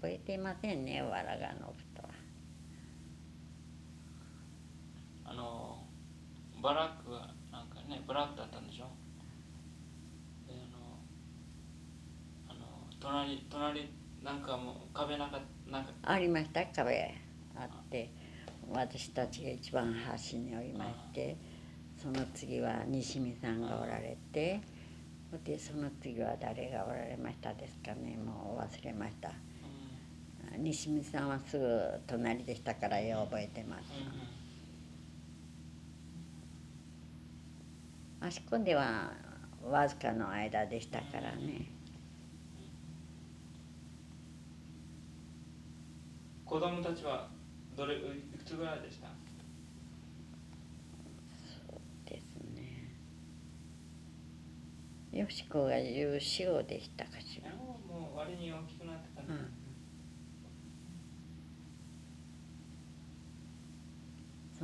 覚えていませんねわらがのことは。あのバラックがなんかねブラックだったんでしょ？であのあの隣隣なんかもう壁なんかなんか。ありました？壁あって私たちが一番端におりましてその次は西見さんがおられてでその次は誰がおられましたですかね？もう忘れました。うん西見さんはすぐ隣でしたからよう覚えてます。あそこではわずかの間でしたからね。子供たちはどれいくつぐらいでした？ですね。よしこが十四五でしたかしら、もう割に大きくなってたね、うん、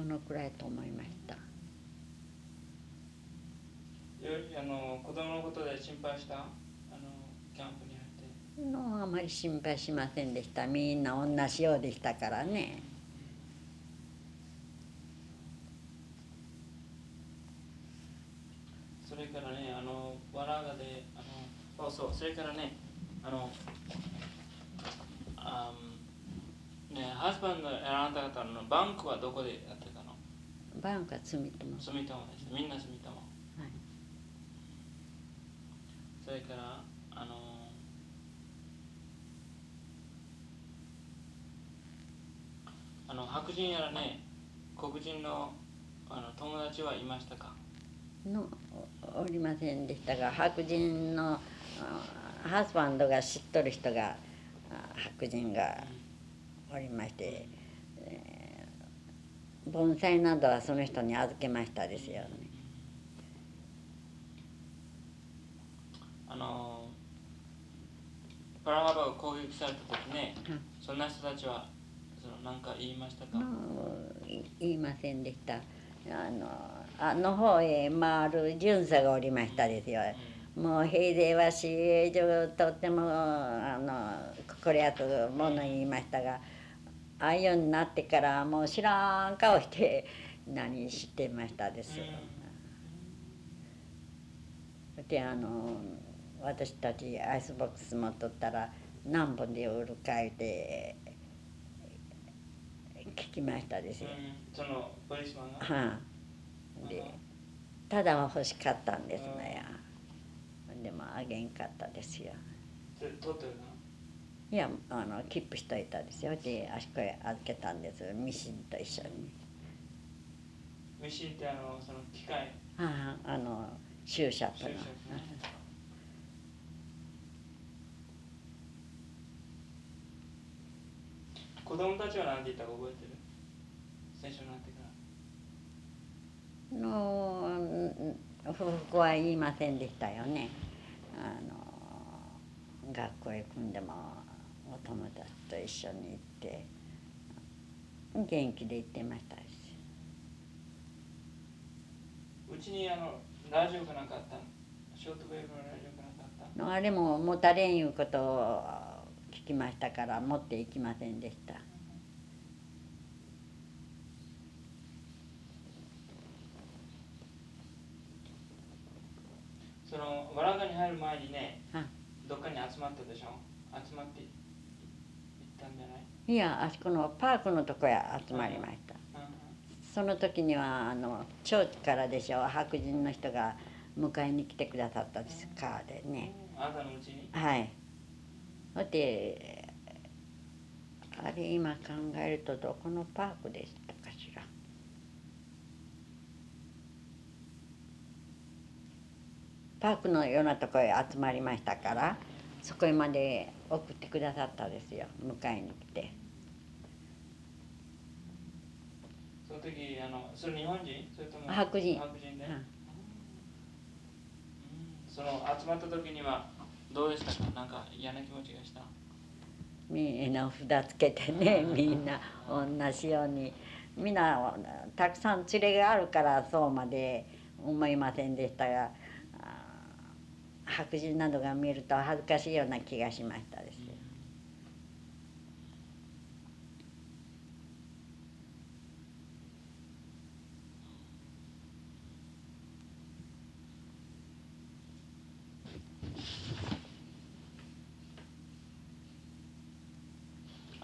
そのくらいと思いました。よあの子供のことで心配した？あのキャンプに入って。のあまり心配しませんでした。みんな同じようでしたからね。それからねあのわらがであのそうそうそれからねあのあんねハズバンドあなた方のバンクはどこでやってバンクは住友住友ですみんな住友はい。それからあのあの白人やらね黒人のあの友達はいましたか？のおおりませんでしたが白人のあハズバンドが知っとる人があ白人がおりまして、えー盆栽などはその人に預けましたですよね。あのパラガバが攻撃された時ね、うん。そんな人たちはその何か言いましたか、もうい言いませんでした。あのあの方へ回る巡査がおりましたですよ。もう平勢は市営上とってもあの心やつもの言いましたがああいうになってからもう知らん顔して何してましたですよ。であの私たちアイスボックス持っとったら何本で売るかいて聞きましたですよ。うんそのポリスマンが、はあ、でただは欲しかったんですのや。でもあげんかったですよ。それ取ってるかいやあのキープしといたですよ。であそこへ預けたんです。ミシンと一緒に。なミシンってあのその機械？あああの注射との。子供たちは何て言ったか覚えてる？最初になってから。のうん不服は言いませんでしたよね。あの学校へ組んでもお友達と一緒に行って元気で行ってましたし。うちにあのラジオかなんかあったの？ショートウェーブのラジオかなんかあったの？あれも持たれんいうことを聞きましたから持って行きませんでした。そのわらがに入る前にねあ。どっかに集まったでしょ？集まってんじゃない？いやあそこのパークのとこへ集まりました。その時にはあの長期からでしょ白人の人が迎えに来てくださったんです。カーでね。あなたのうちに？はい。ほいであれ今考えるとどこのパークでしたかしら？パークのようなとこへ集まりましたからそこへまで送ってくださったですよ迎えに来て。その時あのそれ日本人？それとも白人。白人で、はいうん。その集まった時にはどうでしたか？なんか嫌な気持ちがした？みんな札つけてねみんな同じように。みんなたくさん連れがあるからそうまで思いませんでしたが白人などが見ると恥ずかしいような気がしましたです。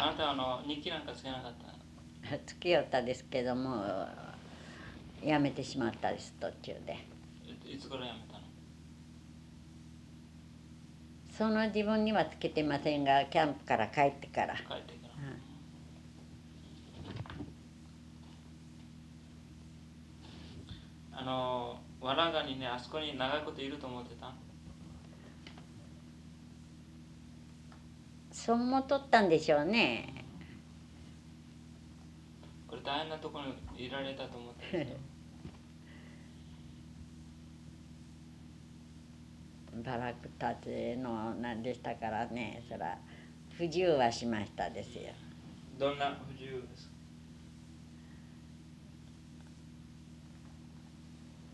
あなたはあの日記なんかつけなかったつけよったですけどもやめてしまったです途中で。いつ頃やめたその自分にはつけてませんがキャンプから帰ってから。帰ってから、あのわらがにねあそこに長いこといると思ってた？そう思っとったんでしょうね。これ大変なところにいられたと思ってるんですよバラクたちの何でしたからねそら不自由はしましたですよ。どんな不自由ですか？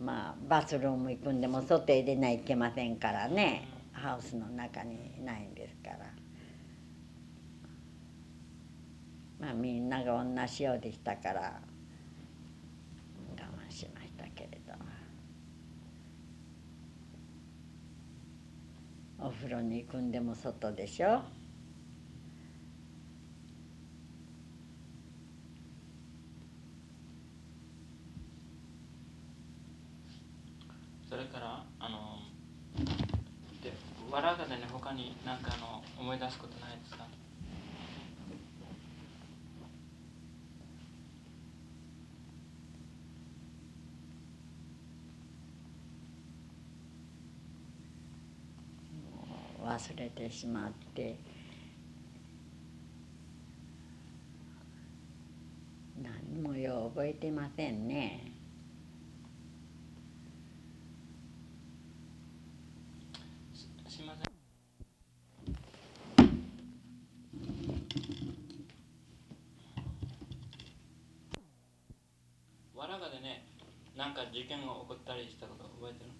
まあバスルーム行くんでも外へ出ないといけませんからねハウスの中にないんですから。まあみんなが同じようでしたから我慢しましたけれどお風呂に行くんでも外でしょ？それからあのでわらがでね他に何かあの思い出すことないですか？忘れてしまって。何もよう覚えてませんね。すいません。わらがでねなんか事件が起こったりしたこと覚えてる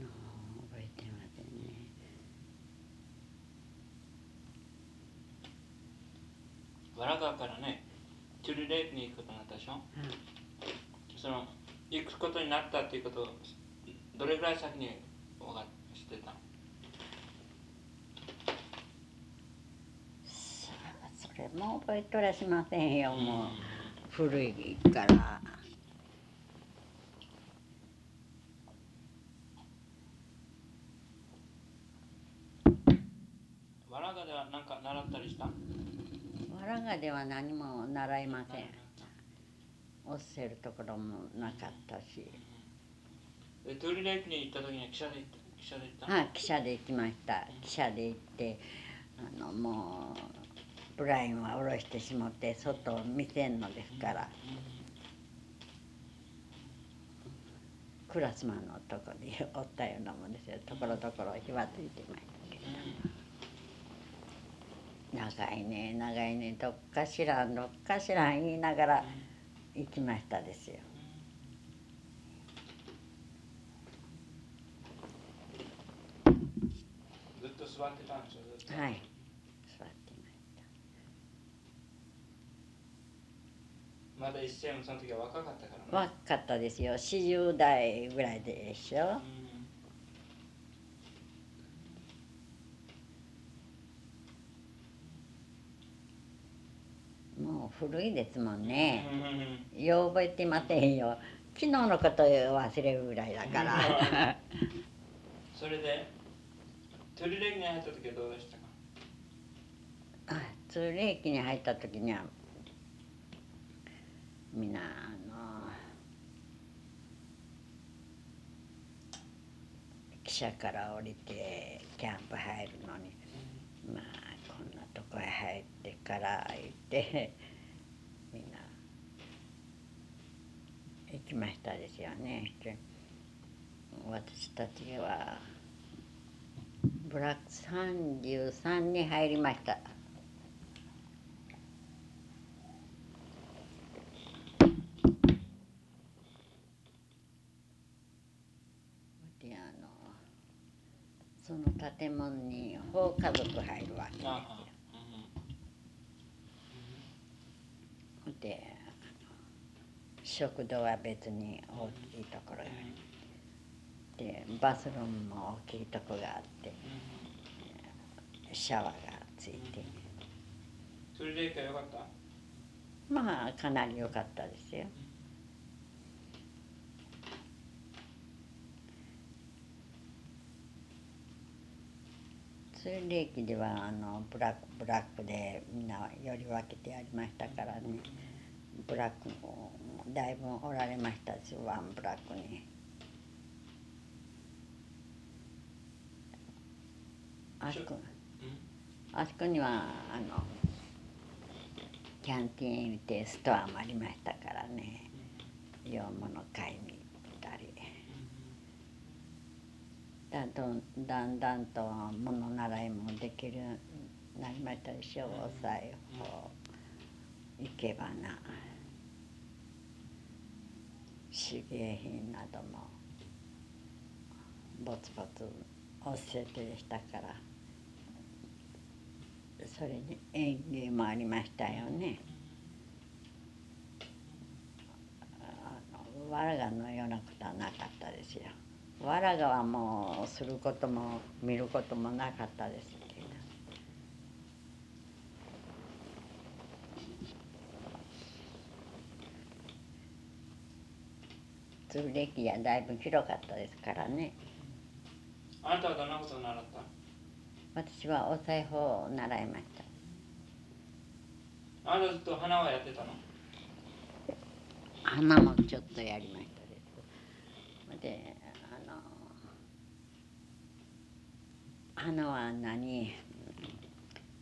の覚えてませんねわらがからねチュリレイクに行くことになったでしょ？その行くことになったっていうことをどれぐらい先に分かってた？さあそれも覚えとらしませんよもう。古いから。わらがでは何か習ったりした？わらがでは何も習いません。おっせるところもなかったし。でトリレイクに行った時には汽車で行った行ったはい汽車で行きました。汽車で行ってあのもうブラインは下ろしてしもって外を見せんのですから。クラスマンのとこにおったようなもんですよ。ところどころ火はついてましたけど長いね長いねどっかしらんどっかしらん言いながら行きましたですよ。ずっと座ってたんでしょずっと？はい。座ってました。まだ一世もその時は若かったからね。若かったですよ。40代ぐらいでしょもう古いですもんうん。ねよう覚えてませんよ。昨日のこと忘れるぐらいだから。それでトリレイクに入った時はどうでしたか？あ通霊期に入った時にはみんなあの汽車から降りてキャンプ入るのにまあこんなとこへ入ってから行ってみんな行きましたですよね。私たちはブラック33に入りました。その建物に放家族入るわけですよあ。あうんであの食堂は別に大きいところにでバスルームも大きいとこがあって。シャワーがついて。それでいよかった？まあかなり良かったですよ。通礼期ではあのブラックブラックでみんなより分けてやりましたからね。ブラックもだいぶおられましたしワンブラックに。あそこ。あそこにはあのキャンティーンってストアもありましたからね。洋物買いに行ったり。だんだんだんと物習いもできるなりましたでしょお裁縫生け花手芸品などもぼつぼつ教えてでしたからそれに園芸もありましたよね。わらがのようなことはなかったですよ。わらがはもうすることも見ることもなかったですけど。通歴やだいぶ広かったですからね。あなたはどんなことを習った私はお裁縫を習いました。あなたずっと花はやってたの？花もちょっとやりましたです。で、あの花は何？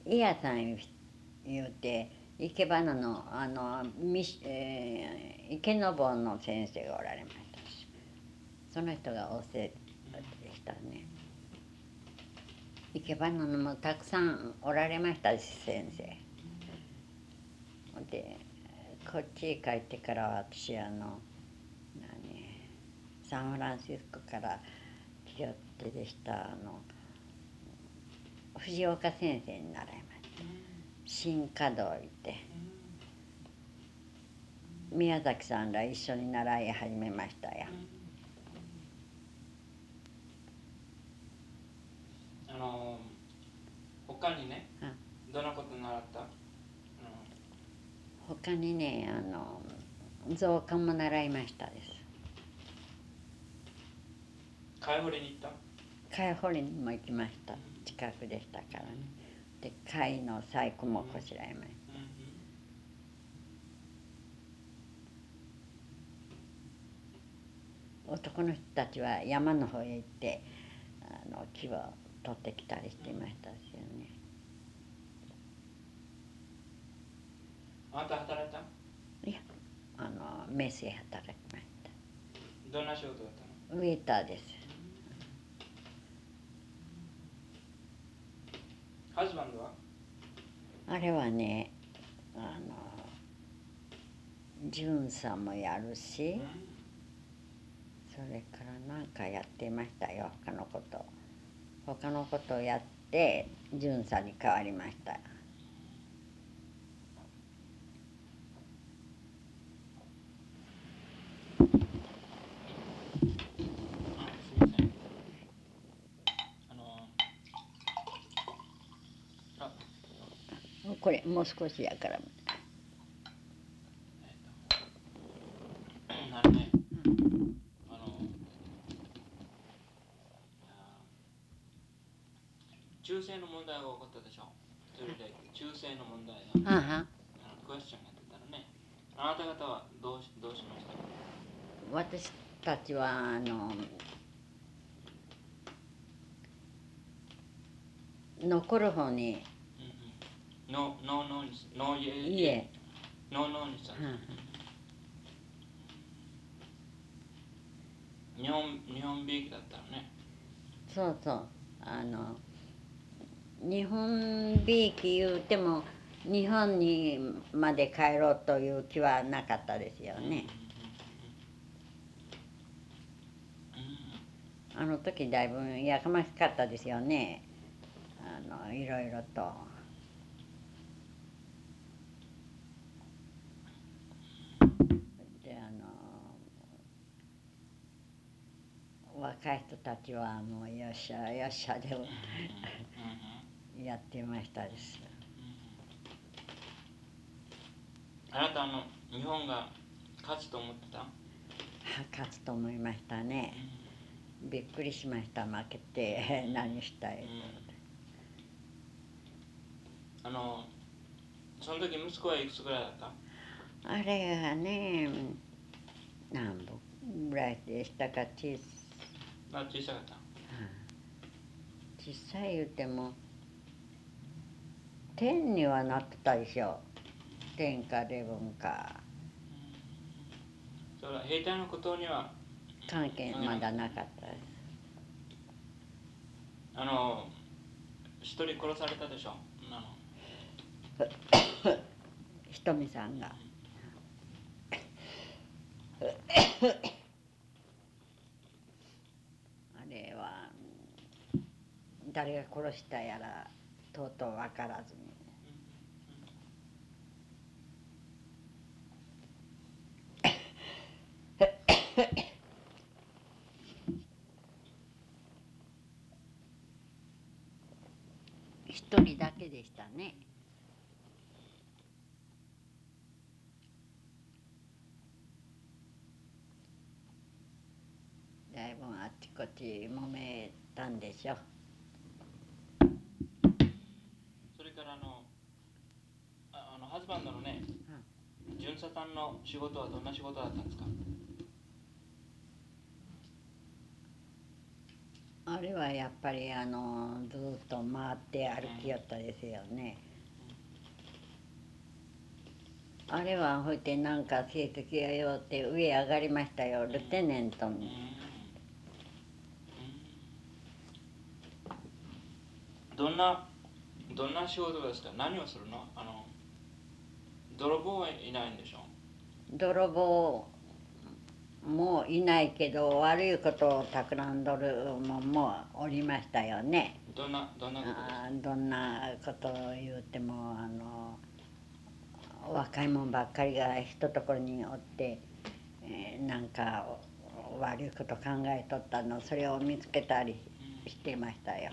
伊谷さん言うて生け花のあのみし、えー、池の坊の先生がおられましたしその人が教えでしたね。生け花のもたくさんおられましたし先生。でこっちへ帰ってから私あの何サンフランシスコから来よってでしたあの藤岡先生に習いました新華堂行って。宮崎さんら一緒に習い始めましたよ。あの他にねうん。どんなこと習った？他にねあの造花も習いましたです。貝掘りに行った？貝掘りにも行きました。近くでしたからねで貝の細工もこしらえました男の人たちは山の方へ行ってあの木を取ってきたりしていましたですよね。あなた働いた？いやあの働きましどんな仕事だったの？たウェイターですハズバンドは？あれはねあの巡査もやるしそれから何かやっていましたよ他のこと。他のことをやって巡査に変わりましたあすいませんあのあこれもう少しやから。えっとなるね。あの中性の問題が起こったでしょ。それで中性の問題が。あはあのクエスチョンが出たらね。あなた方はどうしどうしました？私たちはあの残る方にうんうんノーノーノーにしノーイエいえ、ノーノーにしたのうん日本日本びいきだったらね。そうそう。あの日本びいき言うても日本にまで帰ろうという気はなかったですよね。うん。あの時だいぶやかましかったですよね。あのいろいろとであのわ若い人たちはもうよっしゃよっしゃでもうんうんやってましたです。あなたあの日本が勝つと思ってた？勝つと思いましたね。びっくりしました。負けて何したい。あのその時息子はいくつぐらいだった？あれがね何本ぐらいでしたか？小まだ小さかった。小さい言うても天にはなってたでしょ。天かレブンかそれは兵隊のことには関係まだなかったです。あの一人殺されたでしょ。あの。ひとみさんがあれは誰が殺したやらとうとう分からずに。一人だけでしたね。だいぶあっちこっち揉めたんでしょ。それからあのああのハズバンドのね、巡査さんの仕事はどんな仕事だったんですか？あれはやっぱりあのずっと回って歩きよったですよね。あれはほいてなんか成績がよって上上がりましたよ。ルテネントうん。に。どんなどんな仕事ですか何をするの？あの泥棒はいないんでしょ？泥棒もいないけど悪いことを企んどるもんもおりましたよね。どんなどんなことどんなことを言うてもあの若いもんばっかりがひとところにおって、えーなんか悪いこと考えとったの？それを見つけたりしてましたよ。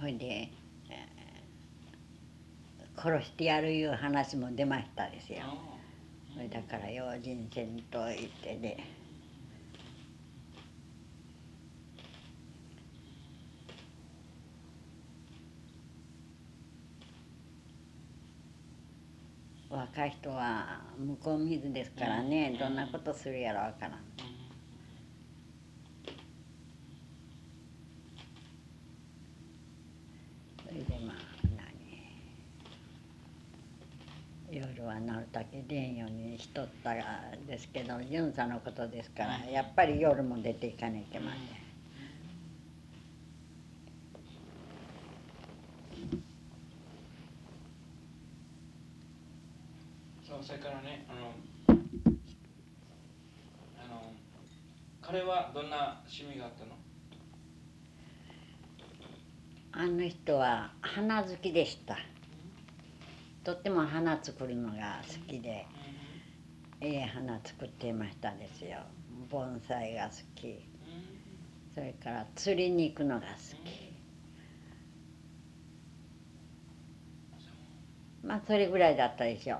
ほいで、えー殺してやるいう話も出ましたですよ。だから用心せんと言ってね。若い人は向こう水ですからね、どんなことするやろわからん。それでまあ何夜はなるだけ出んようにしとったんですけど巡査のことですからやっぱり夜も出ていかなきゃいけません。そうそれからねあのあの彼はどんな趣味があったの？あの人は花好きでした。とっても花作るのが好きで、ええ花作っていましたですよ。盆栽が好き、それから釣りに行くのが好き。まあそれぐらいだったでしょう。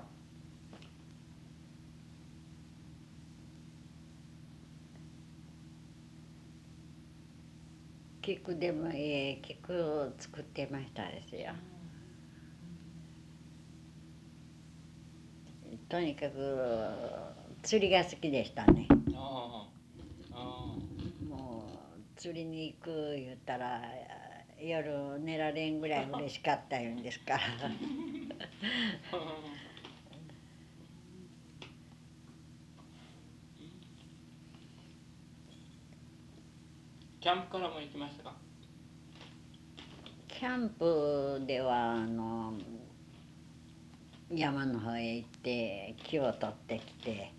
菊でもええ菊を作ってましたですよ。とにかく釣りが好きでしたね。あああもう釣りに行く言ったら夜寝られんぐらい嬉しかったいうんですから。あキャンプからも行きましたか？キャンプではあの山の方へ行って木を取ってきて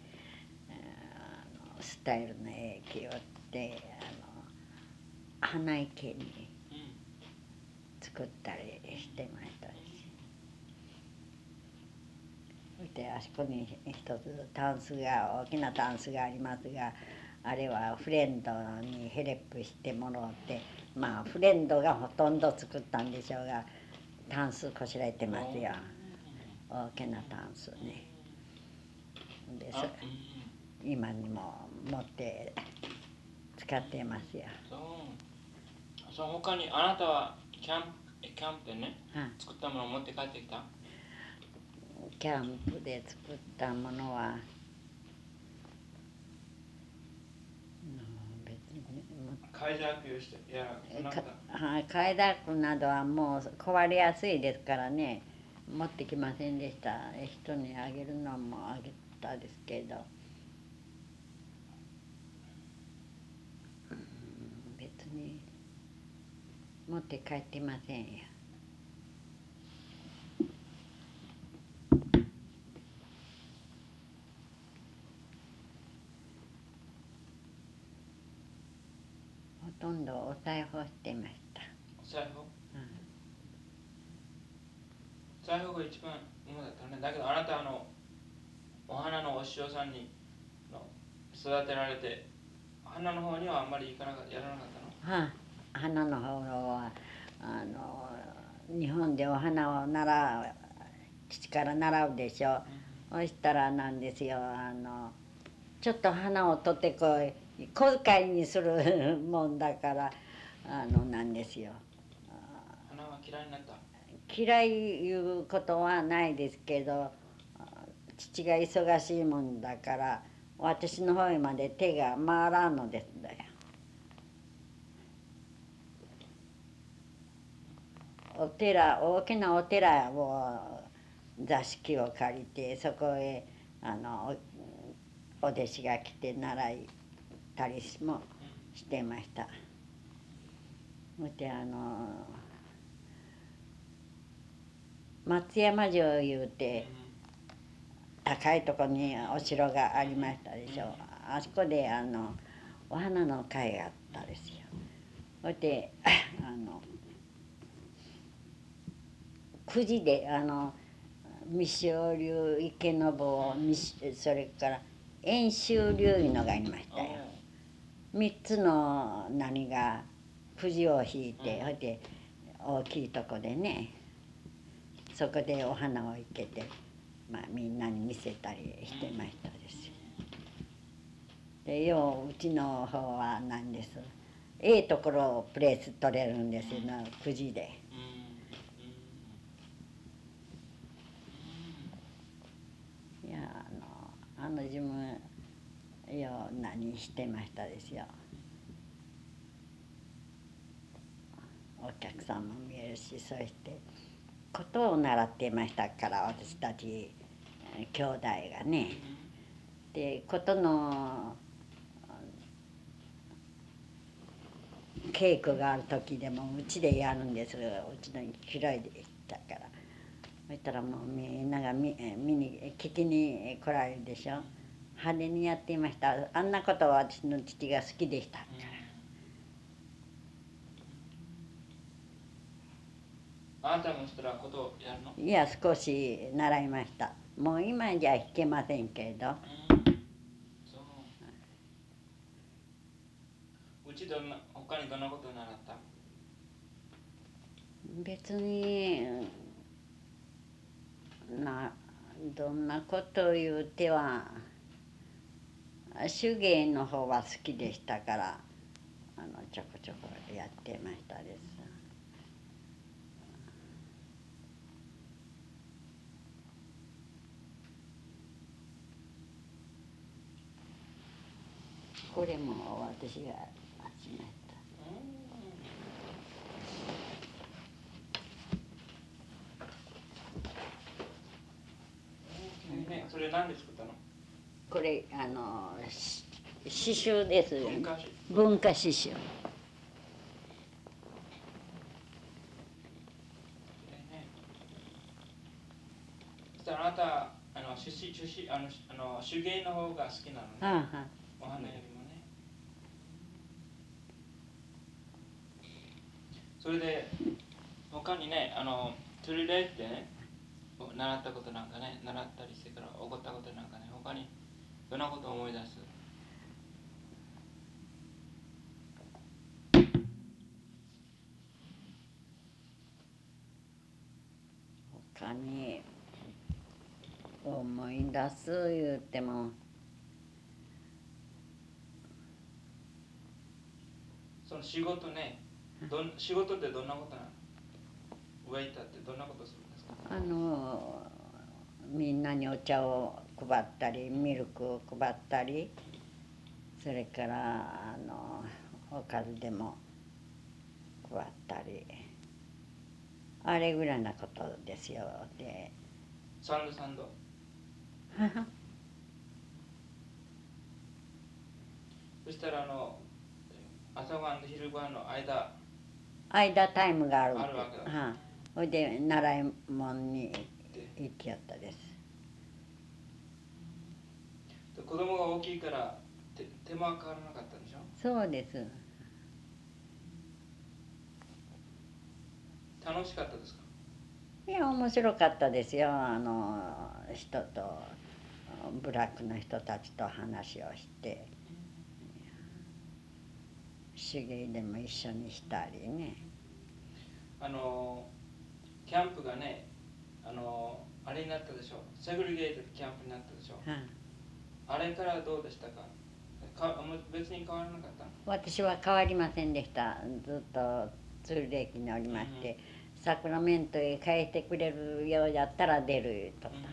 あのスタイルのええ木をってあの花池に作ったりしてましたし。そしてあそこに一つタンスが大きなタンスがありますがあれはフレンドにヘレップしてもらってまあフレンドがほとんど作ったんでしょうがタンスこしらえてますよ。大きなタンスね。であそ今にも持って使ってますよ、そう。そう他にあなたはキャンプキャンプでねは作ったものを持って帰ってきた？キャンプで作ったものはうん別に持海蛇をしていやなこかとはい、カイダクなどはもう壊れやすいですからね持ってきませんでした。人にあげるのもあげたですけど、うん、別に持って帰ってませんよ。ほとんどお裁縫してました、財布財布が一番主だったねだけどあなたあのお花のお師匠さんにの育てられて花の方にはあんまり行かなかったやらなかったの？はあ、花の方はあの日本でお花を習う父から習うでしょそしたらなんですよあのちょっと花を取ってこい小遣いにするもんだからあのなんですよ。あ花は嫌いになった嫌いいうことはないですけど父が忙しいもんだから私の方へまで手が回らんのですだよ。お寺大きなお寺を座敷を借りてそこへあのおお弟子が来て習いたりもしてました。そしてあの松山城いうて高いとこにお城がありましたでしょ。あそこであのお花の会があったですよ。そして あの9時であの未生流池の棒それから遠州流いうのがありましたよ。3つの何がくじを引いてほいで大きいとこでねそこでお花を生けて、まあ、みんなに見せたりしてましたですよ。でよううちの方は何ですええところをプレース取れるんですよなくじで。いやあのあの自分よう何してましたですよ。お客さんも見えるしそしてことを習っていましたから私たち兄弟がね。でことの稽古がある時でもうちでやるんです。うちの広いでしたから。そしたらもうみんなが見見に聞きに来られるでしょ。派手にやっていました。あんなことは私の父が好きでしたらことをやるの？いや少し習いました。もう今じゃ弾けませんけれどそううちどんな他にどんなことを習った？別になどんなことを言うては手芸の方は好きでしたからあのちょこちょこやってましたです。これも私が集めた。ね、それ何で作ったの？これあのし刺繍です文化史文化刺繍。あなたあの手芸の方が好きなのね。お花よりもそれで他にねあの釣り礼ってね習ったことなんかね習ったりしてから起こったことなんかね他にどんなことを思い出す。他に思い出す言うてもその仕事ねどん仕事ってどんなことなの？ウェイターってどんなことするんですか？あのみんなにお茶を配ったりミルクを配ったりそれからあのおかずでも配ったり。あれぐらいなことですよ。でサンドサンド？そしたらあの朝ごはんと昼ごはんの間間タイムがあるあるわけだ。はい。ほいで習い物に行きよったです。で子供が大きいから手手間はかからなかったんでしょ？そうです。楽しかったですか？いや面白かったですよ。あの人とブラックの人たちと話をして。手芸でも一緒にしたりねあのキャンプがねあのあれになったでしょ。セグリゲートキャンプになったでしょ。はいあれからどうでしたか？か別に変わらなかった私は変わりませんでした。ずっとツールレイキにおりまして、サクラメントへ帰ってくれるようやったら出るとうんうん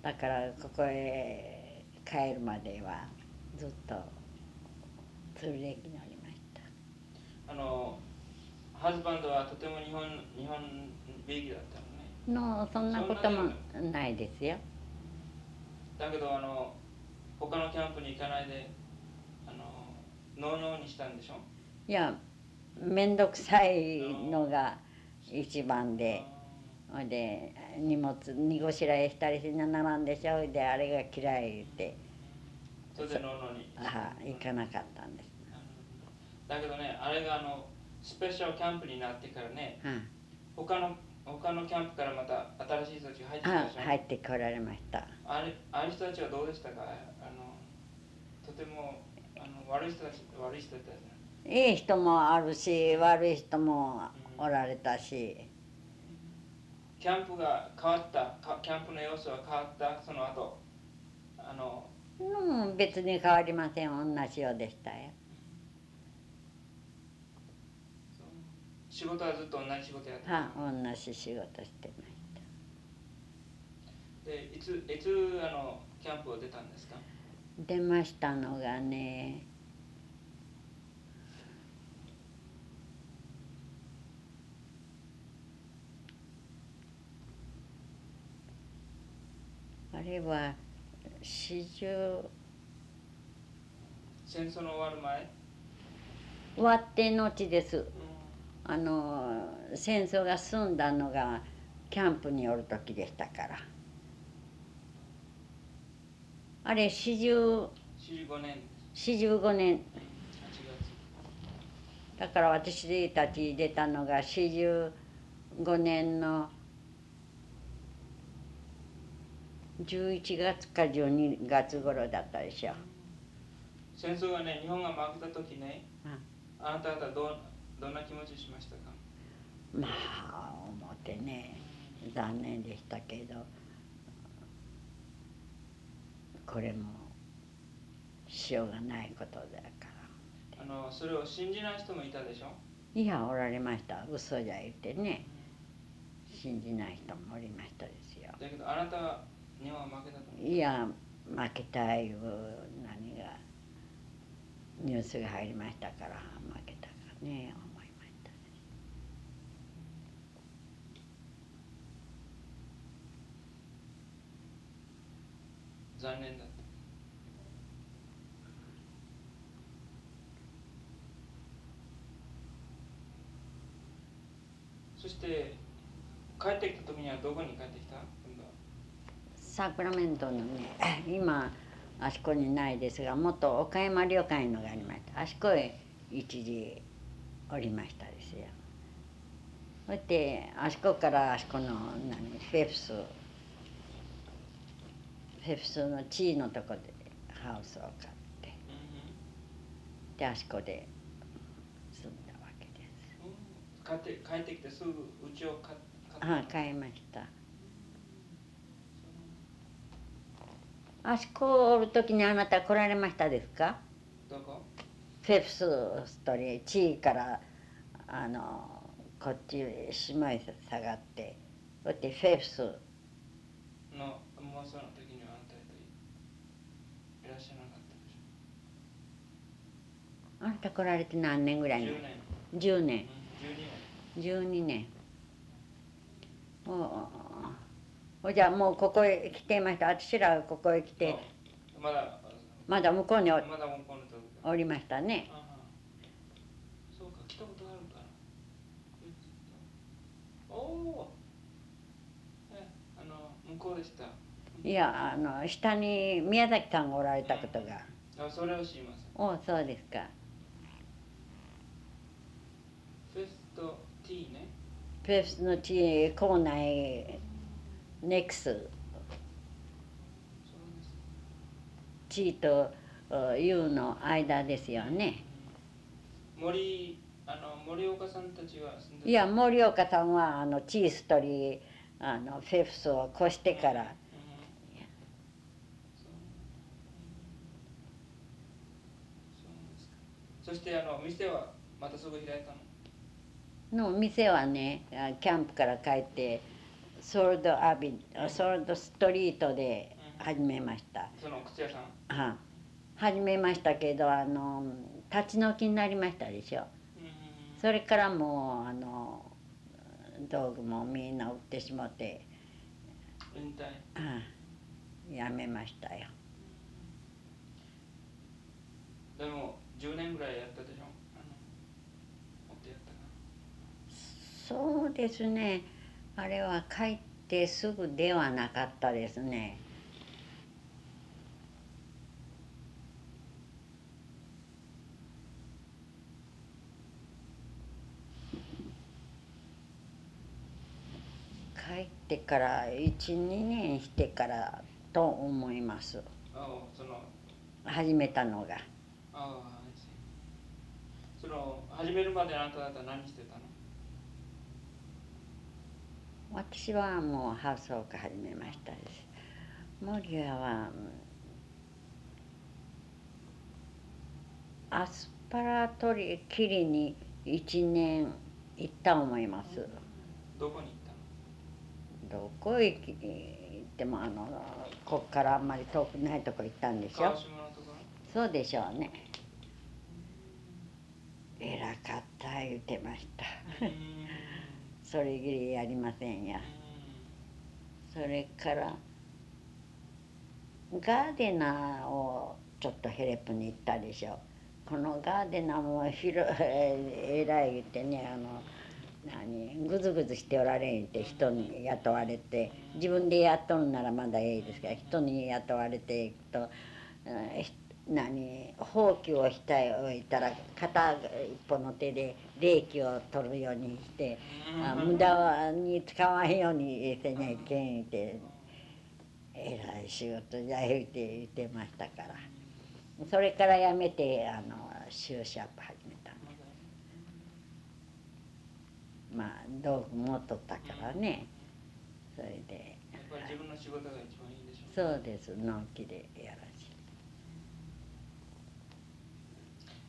だからここへ帰るまではずっとツールレイキにおりました。あのハズバンドはとても日本日本べきだったのね。のそんなこともないですよ。だけどあの他のキャンプに行かないであのノーノーにしたんでしょ？いや面倒くさいのが一番で。ほいで荷物荷ごしらえしたりしなならんでしょ？であれが嫌い言ってそれでノーノーに？あ行かなかったんです、だけどねあれがあのスペシャルキャンプになってからねは他の他のキャンプからまた新しい人たちが入ってきたでしょあ入ってこられました。あれああいう人たちはどうでしたか？あのとてもあの悪い人たち悪い人たちいい人もあるし悪い人もおられたし。キャンプが変わった。かキャンプの様子は変わった？その後。あの。うん別に変わりません。同じようでしたよ仕事はずっと同じ仕事やっては同じ仕事してましでいついつあのキャンプを出たんですか？た出ましたのがねあれは四十戦争の終わる前、終わって後ですあの戦争が済んだのがキャンプにおる時でしたから。あれ四十45年四十五年。8だから私たち出たのが四十五年の11月か12月頃だったでしょ。月戦争がね日本が負けた時ね、うん。あなた方どうどんな気持ちしましたか？まあ思ってね残念でしたけどこれもしようがないことだから。あのそれを信じない人もいたでしょ？いやおられました。嘘じゃ言ってね。信じない人もおりましたですよ。だけどあなたは日本は負けたといや負けたいう何がニュースが入りましたから負けたかね思いました残念だった。そして帰ってきた時にはどこに帰ってきた？今度サクラメントのね 今あそこにないですがもっと岡山旅館のがありました。あそこへ一時おりましたですよ。そしてあそこからあそこの何フェプスフェプスの地位のとこでハウスを買って。であそこで住んだわけです。帰って帰ってきてすぐ家を買買っあ買いました。あそこおる時にあなた来られましたですか？フェプスストリー地位からあのこっち島へ下がって。こうやってフェプス。のもうその時にはあんたといらっしゃらなかったでしあなた来られて何年ぐらょいの？10年。10年。うん12年。12年おおじゃあもうここへ来てました。私らがここへ来て。あまだ。まだ向こうにおおりましたね。そうか来たことあるから。おおえあの向こうでした。いやあの下に宮崎さんがおられたことが。あそれを知りまおそうですかフェスト T ね。フェプスの地位校内ネクスそうです地位とお U の間ですよね。森あの森岡さんたちはいや森岡さんはあのチーストリーあのフェプスを越してから。そしてあの店はまたすぐ開いたの？の店はねあキャンプから帰ってソールドアビソールドストリートで始めました。その靴屋さん？は始めましたけどあの立ち退きになりましたでしょ。うん。それからもうあの道具もみんな売ってしまって。引退？あやめましたよ。でも10年ぐらいやったでしょあのもっとやったかそうですね。あれは帰ってすぐではなかったですね。帰ってから12年してからと思います。その始めたのが。その始めるまであなた方何してたの私はもうハウスワーク始めましたです森谷はうんアスパラ取り切りに1年行った思います。どこに行ったの？どこへ行ってもあのこっからあんまり遠くないとこ行ったんでし川ょそうでしょうね。偉かった言うてました。うんそれぎりやりませんや。それからガーデナーをちょっとヘレプに行ったでしょ。このガーデナーも広 えらい言ってねあの何ぐずぐずしておられんって人に雇われて自分で雇うならまだいいですが人に雇われていくとうんひ何ほうきをしておいたら片一方の手で冷気を取るようにしてあ無駄に使わへんようにせにゃいけんってえらい仕事じゃ言うて言ってましたから。それからやめてあのシューシャープ始めたまあ道具持っとったからね。それで。やっぱり自分の仕事が一番いいでしょそうです。納期でやらし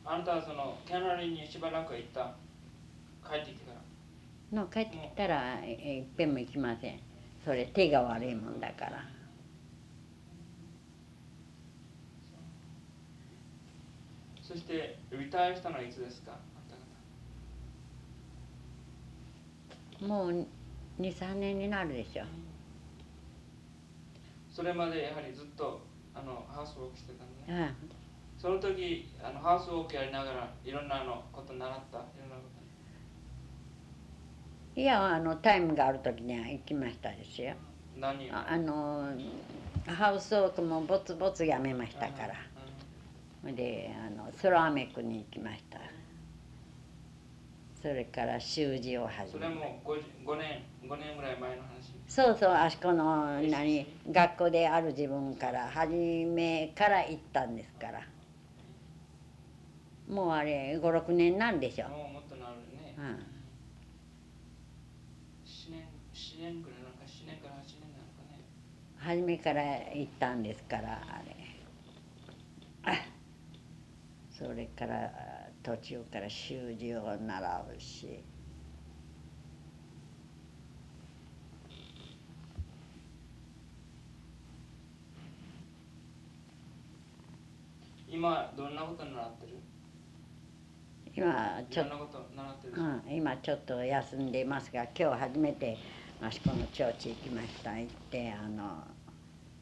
あなたはそのキャナリーにしばらく行った？帰ってきてから。の帰ってきたらえいっぺんも行きません。それ手が悪いもんだから。そしてリタイアしたのはいつですか？もう23年になるでしょ。それまでやはりずっとあのハウスウォークしてたのね。ああその時あのハウスウォークやりながらいろんなあのこと習った？いろんなこといやあのタイムがある時には行きましたですよ。何を？ああのハウスウォークもぼつぼつやめましたから。であのアメクに行きました。それから習字を始そめ。まれも 5, 5年5年ぐらい前の話？そうそうあそこの何学校である自分から初めから行ったんですから。もうあれ56年なんでしょもうもっとなるね。うん7年7年くらいなんか7年から8年なのかね。初めから行ったんですからあれ。あ それから途中から習字を習うし。今どんなこと習ってる？今ちょっとうん、今ちょっと休んでいますが今日初めてあそこの町地行きました行ってあの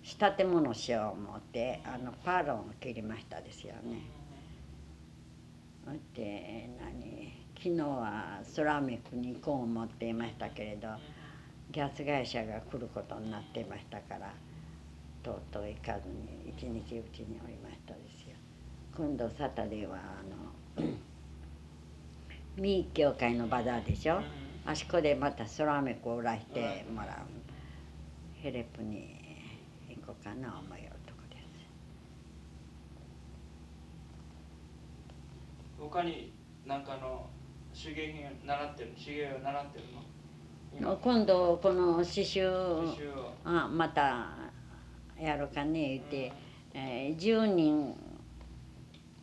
仕立て物しよう思ってあのパーロンを切りましたですよね。そして何昨日はスラメクに行こう思っていましたけれどギャス会社が来ることになっていましたからとうとう行かずに一日うちにおりましたですよ。今度サタデーはあの ミー教会のバザーでしょあそこでまたスラメクを売らしてもらうヘレプに行こうかな思いよるとこです。他になんかあの手芸品を習ってる手芸を習ってるの？今。今度この刺繍あまたやろうかね言って、えー10人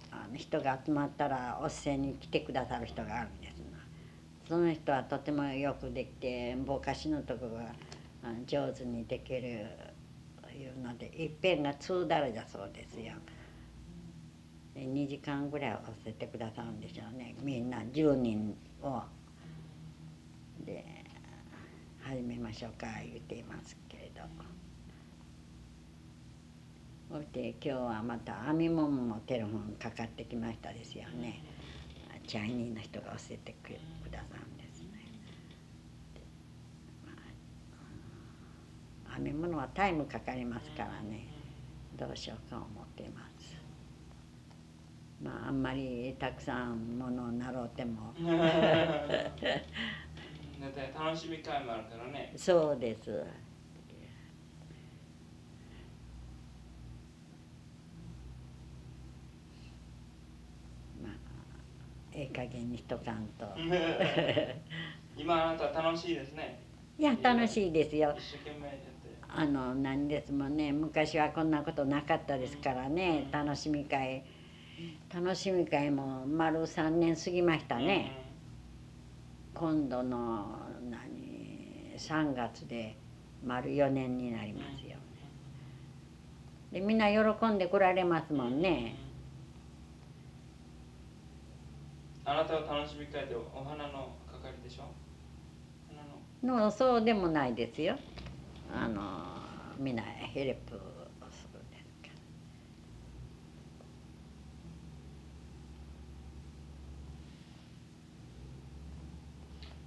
あの人が集まったらおっせに来てくださる人があるんです。なその人はとてもよくできてぼかしのとこが上手にできるいうのでいっぺんが2ダルだそうですよ。で2時間ぐらい押せてくださるんでしょうね。みんな10人を。で始めましょうか言っていますけれど。そして今日はまた編み物もテレフォンかかってきましたですよね。チャイニーの人が教えてくくださるんですね、まあ編み物はタイムかかりますからね。どうしようか思っています。まああんまりたくさんものを習うても。だって楽しみ会もあるからね。そうです。まあええ加減にしとかんと。今あなた楽しいですね。いや楽しいですよ。一生懸命あの何ですもんね。昔はこんなことなかったですからね。楽しみ会。楽しみ会も丸3年過ぎましたね、今度の何3月で丸4年になりますよ。ね。でみんな喜んで来られますもんね。あなたは楽しみ会でお花の係でしょ？のそうでもないですよあのみんなヘルプをするんですか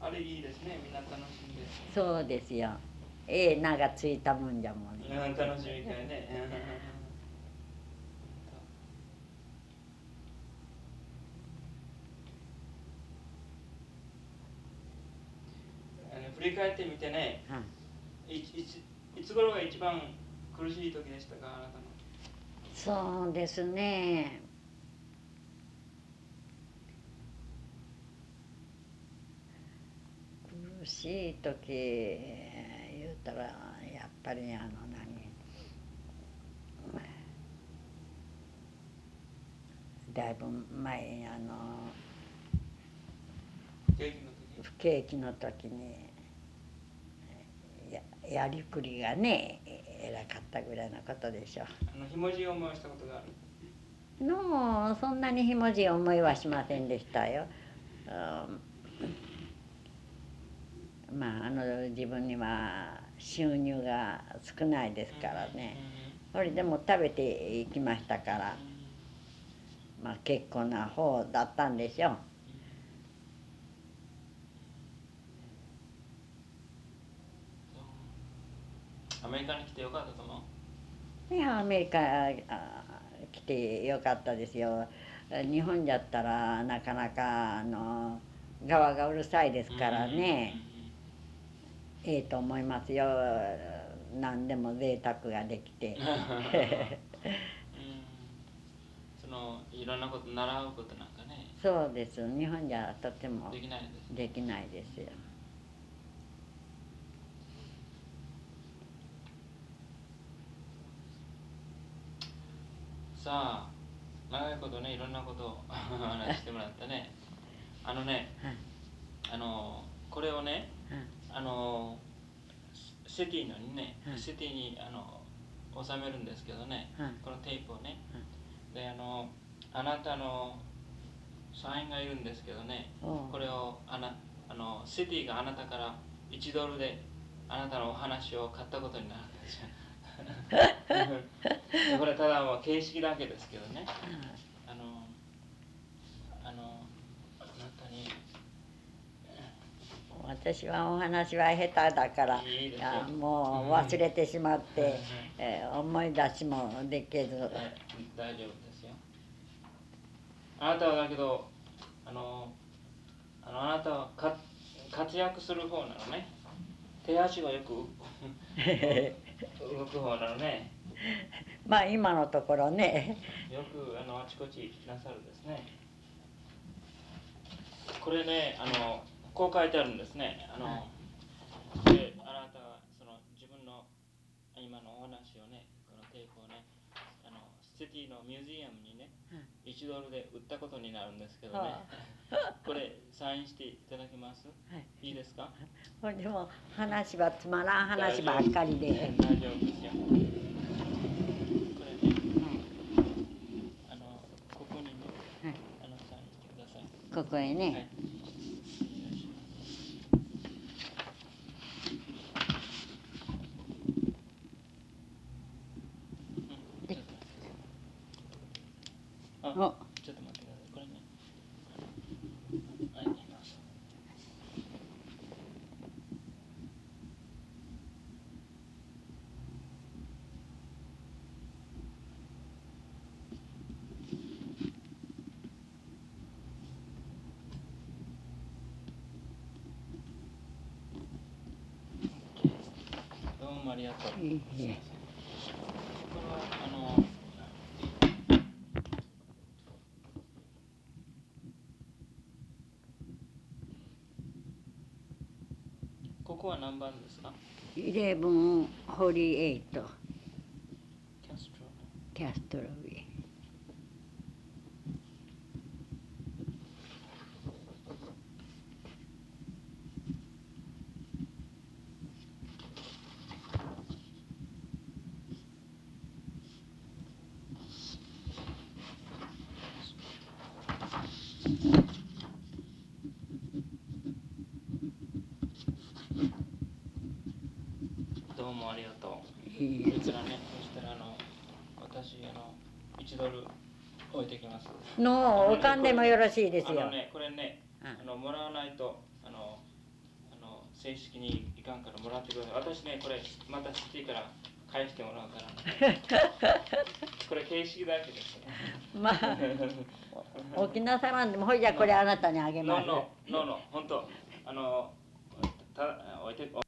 らあれいいですね。みんな楽しんで。そうですよ。ええ名がついたもんじゃもんうんね楽しみ会ね。あの振り返ってみてね。はいいいついつ頃が一番苦しい時でしたかあなたの？そうですね。苦しい時言うたらやっぱりあの何？だいぶ前あの不景気の時にややりくりがね偉かったぐらいのことでしょあのひもじい思いをしたことがある？のそんなにひもじい思いはしませんでしたよ。うん。まああの自分には収入が少ないですからね。それでも食べていきましたから、まあ、結構な方だったんでしょう。アメリカに来てよかったと思う？いやアメリカあ来てよかったですよ。日本じゃったらなかなかあの側がうるさいですからね、ええと思いますよ。何でも贅沢ができて。うん。そのいろんなこと習うことなんかね。そうです。日本じゃとてもできないです。できないですよさあ長いことねいろんなことを 話してもらったね。あのねはい。あのこれをねあのセティのにね、はい。セティにあの収めるんですけどね、はい。このテープをね、はであのあなたのサインがいるんですけどねこれをあなあのセティがあなたから1ドルであなたのお話を買ったことになるこれただもう形式だけですけどね。あのあのあなたに私はお話は下手だからもう忘れてしまって、えー思い出しもできず、え大丈夫ですよ。あなたはだけどあのあのあなたはか活躍する方なのね。手足がよく 動く方なのね。まあ今のところね。よくあのあちこちなさるですね。これねあのこう書いてあるんですね。あの、であなたがその自分の今のお話をねこのテープをねあのシティのミュージアムにね1ドルで売ったことになるんですけどね。は これサインしていただけます？はい。いいですか？ほんでも話はつまらん話ばっかりで、大丈夫。ですよ。これね。あのここにねはい。あのサインしてください。ここへね、はいであおちょっと待ってくださいこれねはいいきますどうもありがとう。いいえこれはあのここは何番ですか？1148キャスト。ロキャストロウェイどうもありがとういいえこちらねそしたらあの私あの1ドル置いてきますのおかんでもよろしいですよ。ねこれねうん。あのもらわないとあのあの正式にいかんからもらってください。私ねこれまたシティから返してもらうから。これ形式だけですまあおきなさらんでもほいじゃこれあなたにあげます。ノーノーノーノー本当。あのた置いて